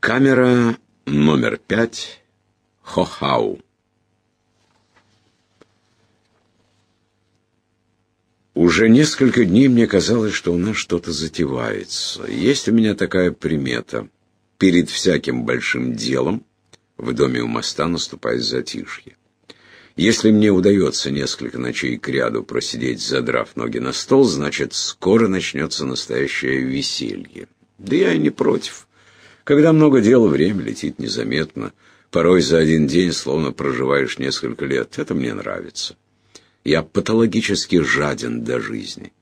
Камера номер пять. Хохау. Уже несколько дней мне казалось, что у нас что-то затевается. Есть у меня такая примета. Перед всяким большим делом в доме у моста наступает затишье. Если мне удается несколько ночей кряду просидеть, задрав ноги на стол, значит, скоро начнется настоящее веселье. Да я и не против. Когда много дел, время летит незаметно. Порой за один день словно проживаешь несколько лет. Это мне нравится. Я патологически жаден до жизни.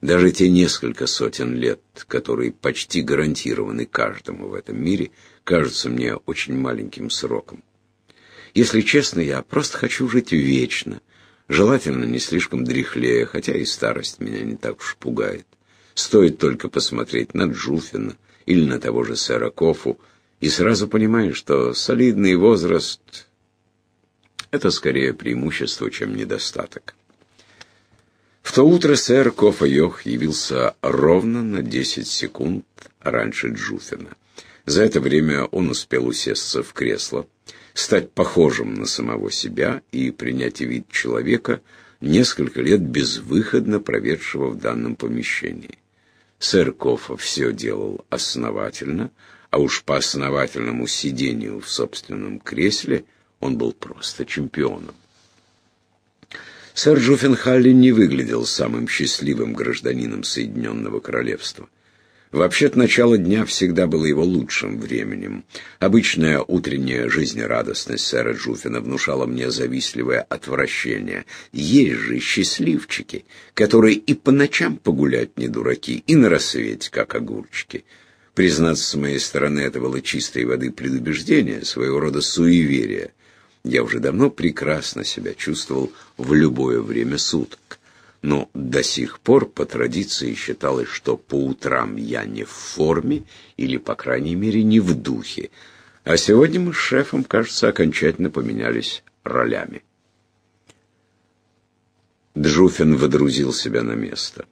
Даже те несколько сотен лет, которые почти гарантированы каждому в этом мире, кажутся мне очень маленьким сроком. Если честно, я просто хочу жить вечно, желательно не слишком дряхлея, хотя и старость меня не так уж пугает. Стоит только посмотреть на Джуфина или на того же сэра Кофу, и сразу понимаешь, что солидный возраст — это скорее преимущество, чем недостаток. В то утро сэр Кофа Йох явился ровно на 10 секунд раньше Джуфина. За это время он успел усесться в кресло, стать похожим на самого себя и принять вид человека, несколько лет безвыходно проведшего в данном помещении. Сэр Кофа все делал основательно, а уж по основательному сидению в собственном кресле он был просто чемпионом. Сэр Джуффенхалли не выглядел самым счастливым гражданином Соединенного Королевства. Вообще-то начало дня всегда было его лучшим временем. Обычная утренняя жизнерадостность сэра Джуфина внушала мне завистливое отвращение. Есть же счастливчики, которые и по ночам погулять не дураки, и на рассвете, как огурчики. Признаться, с моей стороны, это было чистой воды предубеждение, своего рода суеверие. Я уже давно прекрасно себя чувствовал в любое время суток но до сих пор по традиции считалось, что по утрам я не в форме или, по крайней мере, не в духе. А сегодня мы с шефом, кажется, окончательно поменялись ролями. Джуфин водрузил себя на место.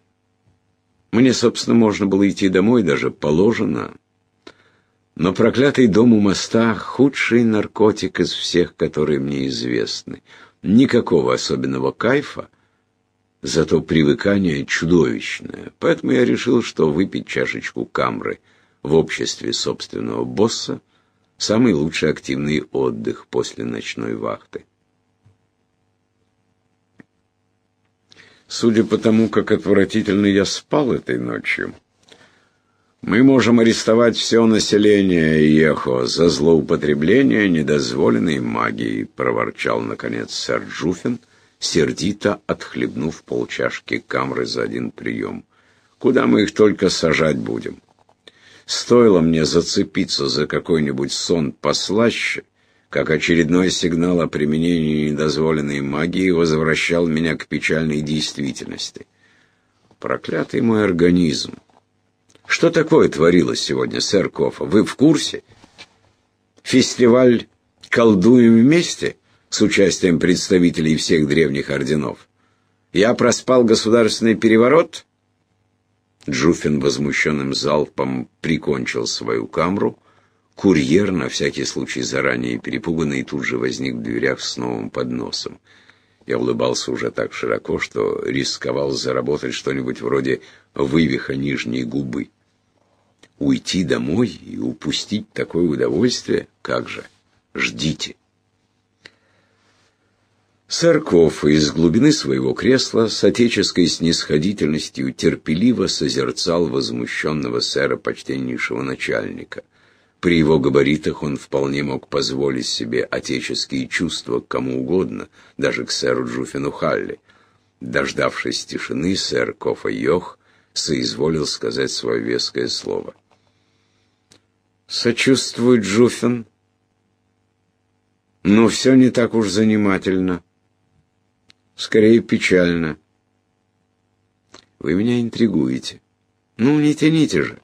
Мне, собственно, можно было идти домой, даже положено. Но проклятый дом у моста — худший наркотик из всех, которые мне известны. Никакого особенного кайфа Зато привыкание чудовищное. Поэтому я решил, что выпить чашечку камры в обществе собственного босса – самый лучший активный отдых после ночной вахты. Судя по тому, как отвратительно я спал этой ночью, мы можем арестовать все население Ехо за злоупотребление недозволенной магией, проворчал наконец сэр Джуфин – сердито отхлебнув полчашки камры за один прием. «Куда мы их только сажать будем?» Стоило мне зацепиться за какой-нибудь сон послаще, как очередной сигнал о применении недозволенной магии возвращал меня к печальной действительности. Проклятый мой организм! Что такое творилось сегодня, сэр Кофа? Вы в курсе? Фестиваль «Колдуем вместе»? С участием представителей всех древних орденов. Я проспал государственный переворот? Джуфин возмущенным залпом прикончил свою камру. Курьер, на всякий случай заранее перепуганный, тут же возник в дверях с новым подносом. Я улыбался уже так широко, что рисковал заработать что-нибудь вроде вывиха нижней губы. Уйти домой и упустить такое удовольствие? Как же? Ждите. Сарков из глубины своего кресла с отеческой снисходительностью терпеливо созерцал возмущенного сэра почтеннейшего начальника. При его габаритах он вполне мог позволить себе отеческие чувства к кому угодно, даже к сэру Джуфину Халли. Дождавшись тишины, сэр Кофа Йох соизволил сказать свое веское слово. «Сочувствую, Джуфин, но все не так уж занимательно» скорее печально. Вы меня интригуете. Ну, не тяните же.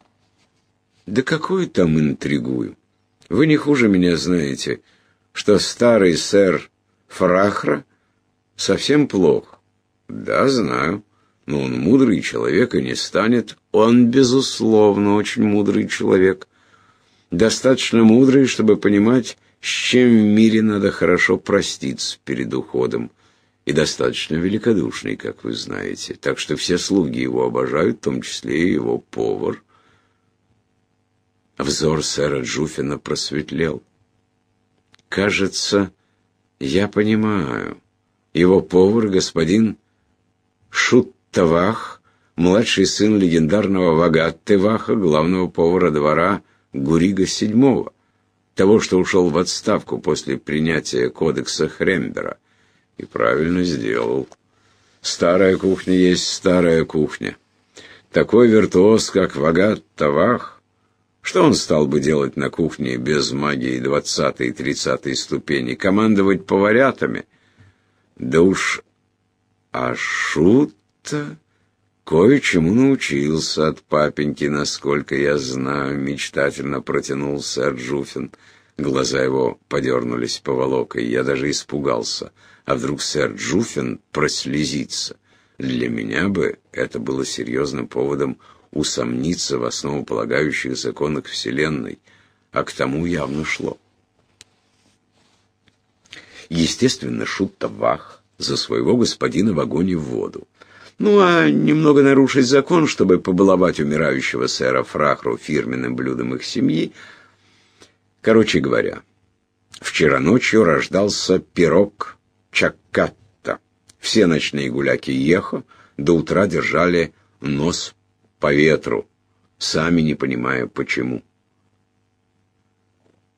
Да какую там интригую? Вы не хуже меня знаете, что старый сэр Фрахра совсем плох. Да, знаю. Но он мудрый человек и не станет. Он, безусловно, очень мудрый человек. Достаточно мудрый, чтобы понимать, с чем в мире надо хорошо проститься перед уходом. И достаточно великодушный, как вы знаете. Так что все слуги его обожают, в том числе и его повар. Взор сэра Джуфина просветлел. Кажется, я понимаю. Его повар, господин Шуттавах, младший сын легендарного Вагаттеваха, главного повара двора Гурига VII, того, что ушел в отставку после принятия кодекса Хрембера. И правильно сделал. Старая кухня есть старая кухня. Такой виртуоз, как Вагат Тавах, что он стал бы делать на кухне без магии двадцатой и тридцатой ступени? Командовать поварятами? Да уж Ашут-то кое-чему научился от папеньки, насколько я знаю, мечтательно протянул сэр Джуфин. Глаза его подернулись поволокой, я даже испугался. А вдруг сэр Джуфин прослезится? Для меня бы это было серьезным поводом усомниться в основополагающих законах Вселенной, а к тому явно шло. Естественно, шут Тавах за своего господина в огонь и в воду. Ну, а немного нарушить закон, чтобы побаловать умирающего сэра Фрахру фирменным блюдом их семьи. Короче говоря, вчера ночью рождался пирог Чаккатта. Все ночные гуляки Ехо до утра держали нос по ветру, сами не понимая почему.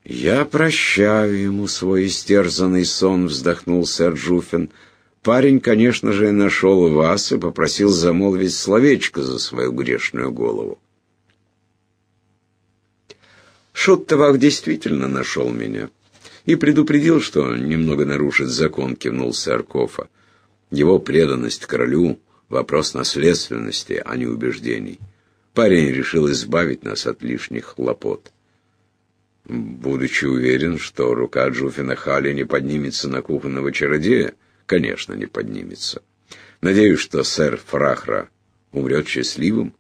«Я прощаю ему свой истерзанный сон», — вздохнул сэр Джуфин. «Парень, конечно же, нашел вас и попросил замолвить словечко за свою грешную голову». Шоттовах действительно нашел меня и предупредил, что немного нарушит закон, кивнул сэр Кофа. Его преданность королю Вопрос наследственности, а не убеждений. Парень решил избавить нас от лишних хлопот. Будучи уверен, что рука Джуфина Хали не поднимется на кухонного чародея, конечно, не поднимется. Надеюсь, что сэр Фрахра умрет счастливым.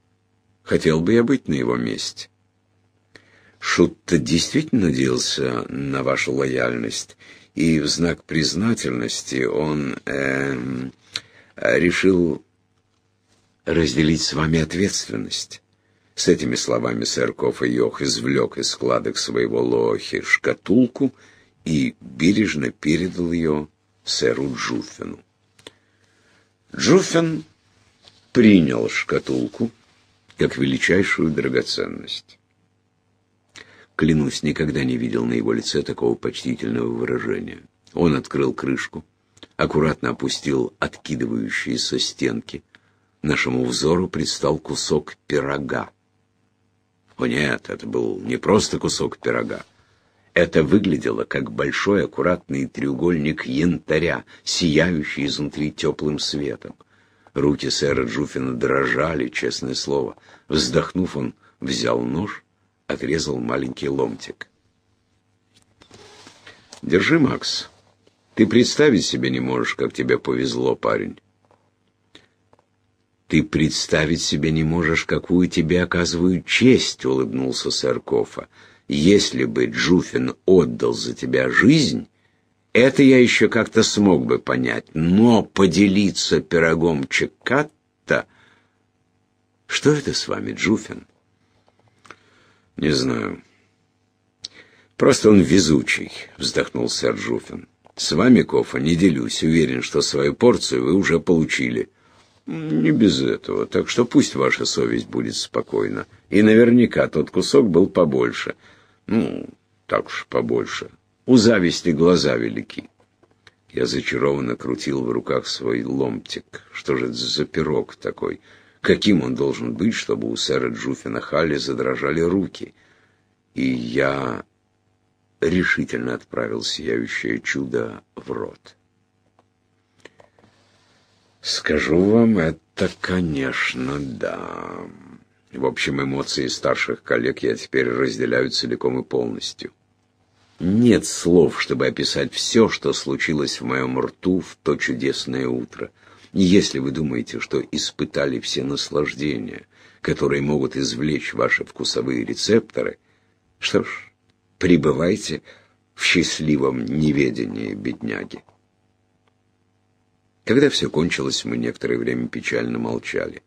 Хотел бы я быть на его месте. Шут-то действительно надеялся на вашу лояльность, и в знак признательности он э, решил разделить с вами ответственность. С этими словами сэр Кофа Йох извлек из складок своего лохи шкатулку и бережно передал ее сэру Джуффину. Джуффин принял шкатулку как величайшую драгоценность. Клянусь, никогда не видел на его лице такого почтительного выражения. Он открыл крышку, аккуратно опустил откидывающиеся стенки — нашему взору предстал кусок пирога. О нет, это был не просто кусок пирога. Это выглядело как большой аккуратный треугольник янтаря, сияющий изнутри теплым светом. Руки сэра Джуфина дрожали, честное слово. Вздохнув, он взял нож, отрезал маленький ломтик. «Держи, Макс. Ты представить себе не можешь, как тебе повезло, парень. «Ты представить себе не можешь, какую тебе оказывают честь», — улыбнулся сэр Кофа. «Если бы Джуфин отдал за тебя жизнь, это я еще как-то смог бы понять, но поделиться пирогом Чекатта... Что это с вами, Джуфин?» «Не знаю. Просто он везучий», — вздохнул сэр Джуфин. «С вами, Кофа, не делюсь. Уверен, что свою порцию вы уже получили». Не без этого, так что пусть ваша совесть будет спокойна. И наверняка тот кусок был побольше. Ну, так уж побольше. У зависти глаза велики. Я зачарованно крутил в руках свой ломтик. Что же это за пирог такой? Каким он должен быть, чтобы у сэра Джуфина Халли задрожали руки? И я решительно отправил сияющее чудо в рот. Скажу вам, это, конечно, да. В общем, эмоции старших коллег я теперь разделяю целиком и полностью. Нет слов, чтобы описать все, что случилось в моем рту в то чудесное утро. Если вы думаете, что испытали все наслаждения, которые могут извлечь ваши вкусовые рецепторы, Что ж, пребывайте в счастливом неведении, бедняги. Когда все кончилось, мы некоторое время печально молчали.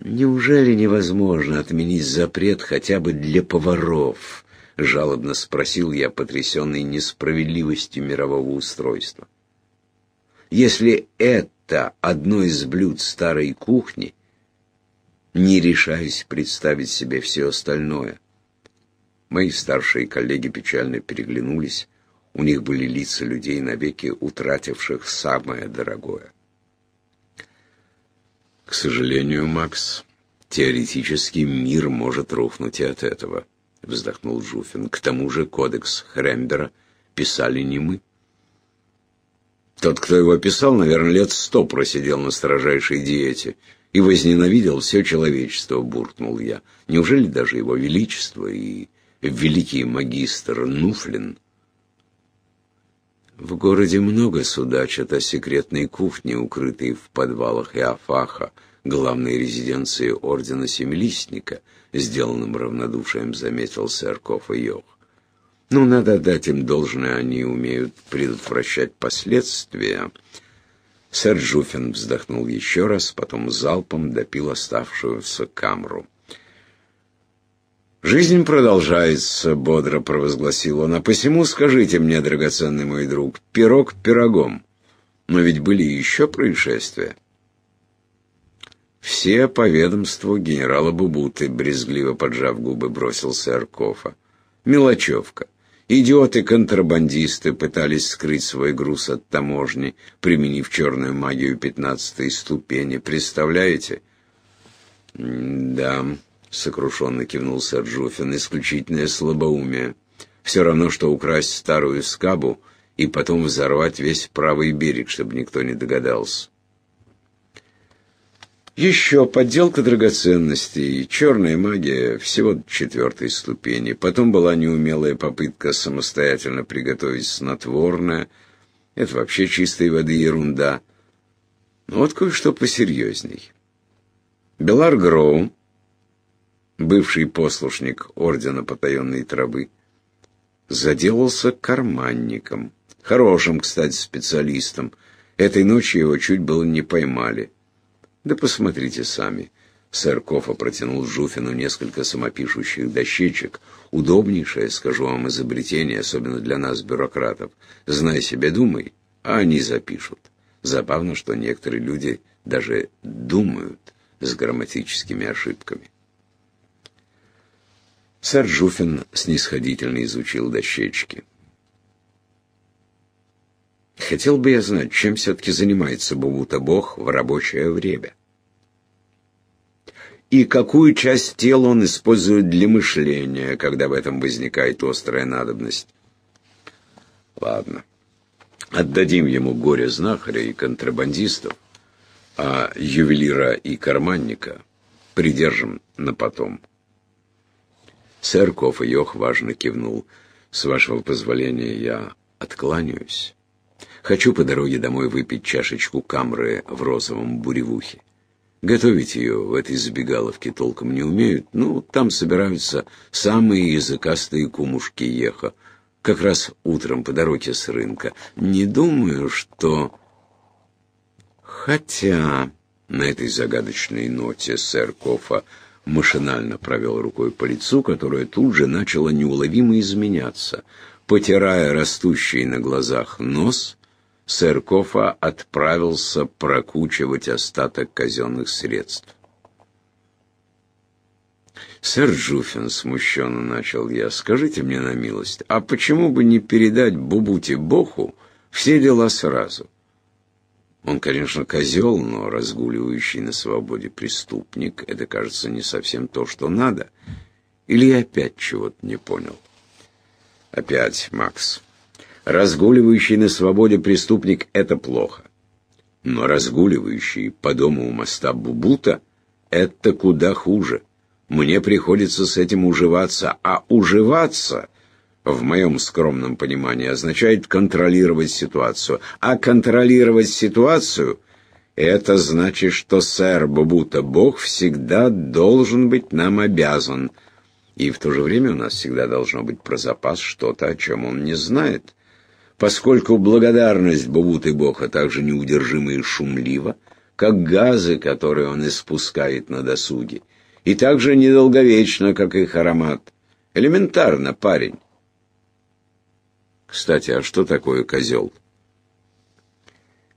«Неужели невозможно отменить запрет хотя бы для поваров?» — жалобно спросил я, потрясенный несправедливостью мирового устройства. «Если это одно из блюд старой кухни, не решаюсь представить себе все остальное». Мои старшие коллеги печально переглянулись. У них были лица людей, навеки утративших самое дорогое. К сожалению, Макс, теоретически мир может рухнуть и от этого, вздохнул Жуфин. К тому же кодекс Хрембера писали не мы. Тот, кто его писал, наверное, лет сто просидел на строжайшей диете и возненавидел все человечество, буркнул я. Неужели даже его величество и великий магистр Нуфлин в городе много судачат о секретной кухне, укрытой в подвалах Иофаха, главной резиденции ордена Семилистника, сделанным равнодушием заметил сэр Кофа Йох. Ну, надо дать им должное, они умеют предотвращать последствия. Сэр Жуфин вздохнул еще раз, потом залпом допил оставшуюся камру. «Жизнь продолжается», — бодро провозгласил он. «А посему скажите мне, драгоценный мой друг, пирог пирогом. Но ведь были еще происшествия». «Все по ведомству генерала Бубуты», — брезгливо поджав губы, бросил сэр Кофа. «Мелочевка. Идиоты-контрабандисты пытались скрыть свой груз от таможни, применив черную магию пятнадцатой ступени. Представляете?» «Да», сокрушенно кивнул сэр Джуффин, исключительное слабоумие. Все равно, что украсть старую скабу и потом взорвать весь правый берег, чтобы никто не догадался. Еще подделка драгоценностей, черная магия всего четвертой ступени. Потом была неумелая попытка самостоятельно приготовить снотворное. Это вообще чистой воды ерунда. Но вот кое-что посерьезней. Белар Гроу бывший послушник ордена потаенной травы, заделался карманником, хорошим, кстати, специалистом. Этой ночью его чуть было не поймали. Да посмотрите сами. Сэр Кофа протянул Жуфину несколько самопишущих дощечек. Удобнейшее, скажу вам, изобретение, особенно для нас, бюрократов. Знай себе, думай, а они запишут. Забавно, что некоторые люди даже думают с грамматическими ошибками. Сэр Жуфин снисходительно изучил дощечки. Хотел бы я знать, чем все-таки занимается Бубута Бог в рабочее время. И какую часть тела он использует для мышления, когда в этом возникает острая надобность. Ладно, отдадим ему горе-знахаря и контрабандистов, а ювелира и карманника придержим на потом. Сэр Коф и Йох важно кивнул. «С вашего позволения я откланяюсь. Хочу по дороге домой выпить чашечку камры в розовом буревухе. Готовить ее в этой забегаловке толком не умеют. Ну, там собираются самые языкастые кумушки еха. Как раз утром по дороге с рынка. Не думаю, что... Хотя на этой загадочной ноте сэр Кофа машинально провел рукой по лицу, которое тут же начало неуловимо изменяться. Потирая растущий на глазах нос, сэр Кофа отправился прокучивать остаток казенных средств. «Сэр Джуффин», — смущенно начал я, — «скажите мне на милость, а почему бы не передать Бубути Боху все дела сразу? Он, конечно, козел, но разгуливающий на свободе преступник — это, кажется, не совсем то, что надо. Или я опять чего-то не понял? Опять, Макс. Разгуливающий на свободе преступник — это плохо. Но разгуливающий по дому у моста Бубута — это куда хуже. Мне приходится с этим уживаться, а уживаться в моем скромном понимании, означает контролировать ситуацию. А контролировать ситуацию — это значит, что сэр Бубута Бог всегда должен быть нам обязан. И в то же время у нас всегда должно быть про запас что-то, о чем он не знает. Поскольку благодарность Бубуты Боха также неудержима и шумлива, как газы, которые он испускает на досуге, и также недолговечно, как их аромат. Элементарно, парень. Кстати, а что такое козел?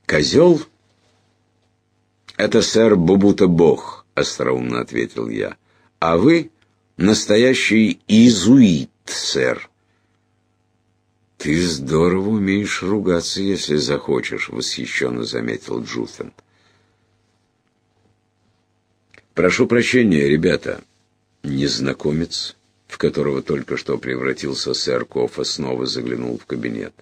Козел — это сэр Бубута Бог, остроумно ответил я. А вы настоящий изуит, сэр. Ты здорово умеешь ругаться, если захочешь, восхищенно заметил Джуффин. Прошу прощения, ребята. Незнакомец, в которого только что превратился сэр Кофа, снова заглянул в кабинет.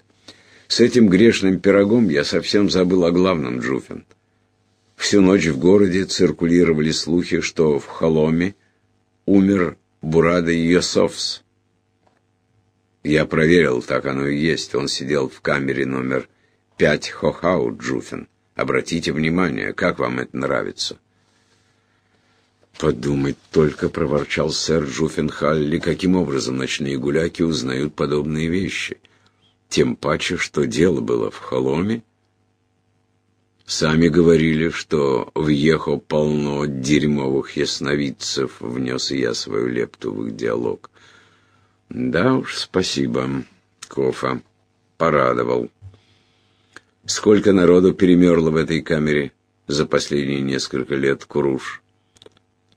С этим грешным пирогом я совсем забыл о главном, Джуфин. Всю ночь в городе циркулировали слухи, что в Холоме умер Бурада Йософс. Я проверил, так оно и есть. Он сидел в камере номер 5 Хохау, Джуфин. Обратите внимание, как вам это нравится. «Подумать только», — проворчал сэр Джуффенхалли, «каким образом ночные гуляки узнают подобные вещи? Тем паче, что дело было в Холоме. Сами говорили, что в Ехо полно дерьмовых ясновидцев», — внес я свою лепту в их диалог. «Да уж, спасибо, Кофа, порадовал. Сколько народу перемерло в этой камере за последние несколько лет, Куруш?»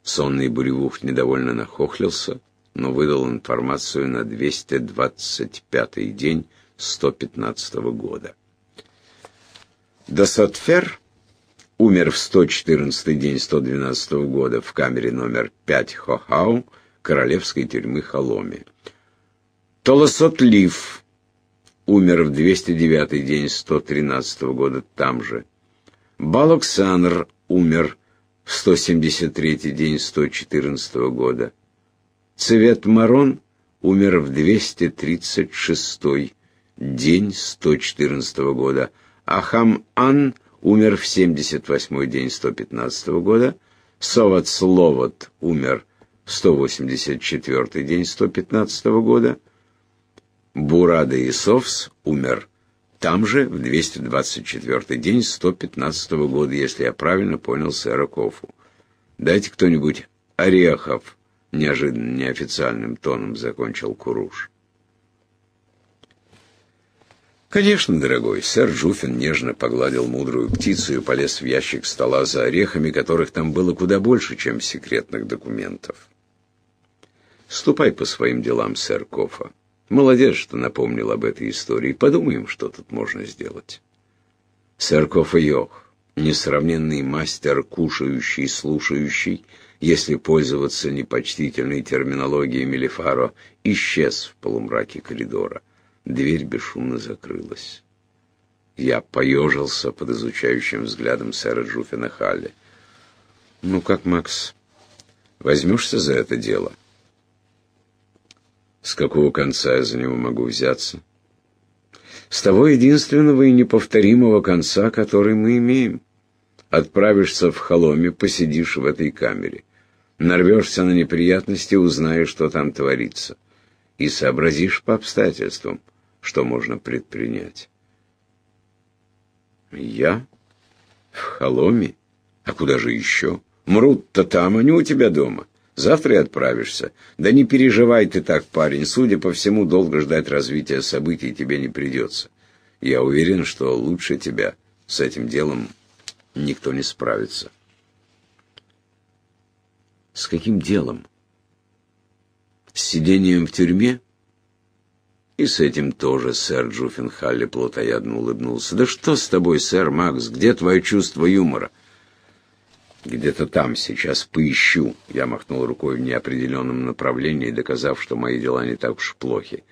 Сонный буревух недовольно нахохлился, но выдал информацию на 225-й день 115 -го года. Досатфер умер в 114-й день 112 -го года в камере номер 5 Хохау королевской тюрьмы Холоми. Толосотлив умер в 209-й день 113 -го года там же. Балоксанр умер 173-й день 114 года. Цвет Марон умер в 236-й день 114 года. Ахам-Ан умер в 78-й день 115 года. Соват-Словот умер в 184-й день 115 года. Бурада Исовс умер там же, в 224 день 115 года, если я правильно понял сэра Кофу. Дайте кто-нибудь орехов, неожиданно неофициальным тоном закончил Куруш. Конечно, дорогой, сэр Джуфин нежно погладил мудрую птицу и полез в ящик стола за орехами, которых там было куда больше, чем секретных документов. Ступай по своим делам, сэр Кофа. Молодец, что напомнил об этой истории. Подумаем, что тут можно сделать. Сэрков и Йох, несравненный мастер, кушающий, слушающий, если пользоваться непочтительной терминологией Мелифаро, исчез в полумраке коридора. Дверь бесшумно закрылась. Я поежился под изучающим взглядом сэра Джуфина Халли. «Ну как, Макс, возьмешься за это дело?» С какого конца я за него могу взяться? С того единственного и неповторимого конца, который мы имеем. Отправишься в холоме, посидишь в этой камере. Нарвешься на неприятности, узнаешь, что там творится. И сообразишь по обстоятельствам, что можно предпринять. Я? В холоме? А куда же еще? Мрут-то там, не у тебя дома. Завтра и отправишься. Да не переживай ты так, парень. Судя по всему, долго ждать развития событий тебе не придется. Я уверен, что лучше тебя с этим делом никто не справится. С каким делом? С сидением в тюрьме? И с этим тоже сэр Джуффенхалли плотоядно улыбнулся. Да что с тобой, сэр Макс, где твое чувство юмора? Где-то там сейчас поищу. Я махнул рукой в неопределенном направлении, доказав, что мои дела не так уж плохи.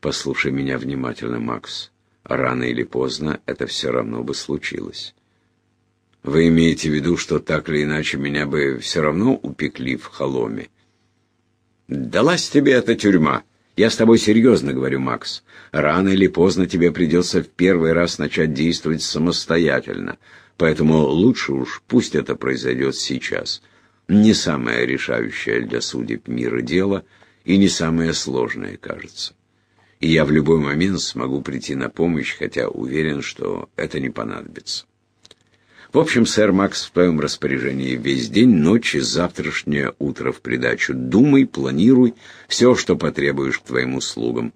Послушай меня внимательно, Макс. Рано или поздно это все равно бы случилось. Вы имеете в виду, что так или иначе меня бы все равно упекли в холоме? Далась тебе эта тюрьма. Я с тобой серьезно говорю, Макс. Рано или поздно тебе придется в первый раз начать действовать самостоятельно. Поэтому лучше уж пусть это произойдет сейчас. Не самое решающее для судеб мира дело и не самое сложное, кажется. И я в любой момент смогу прийти на помощь, хотя уверен, что это не понадобится. В общем, сэр Макс в твоем распоряжении весь день, ночь и завтрашнее утро в придачу. Думай, планируй, все, что потребуешь к твоим услугам.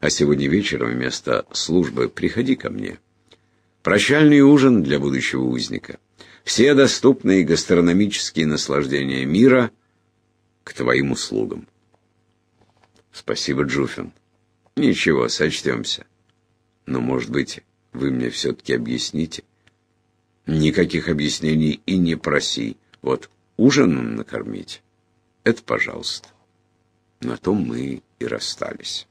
А сегодня вечером вместо службы приходи ко мне. Прощальный ужин для будущего узника. Все доступные гастрономические наслаждения мира к твоим услугам. Спасибо, Джуфин. Ничего, сочтемся. Но, может быть, вы мне все-таки объясните? Никаких объяснений и не проси. Вот ужином накормить — это пожалуйста. На том мы и расстались.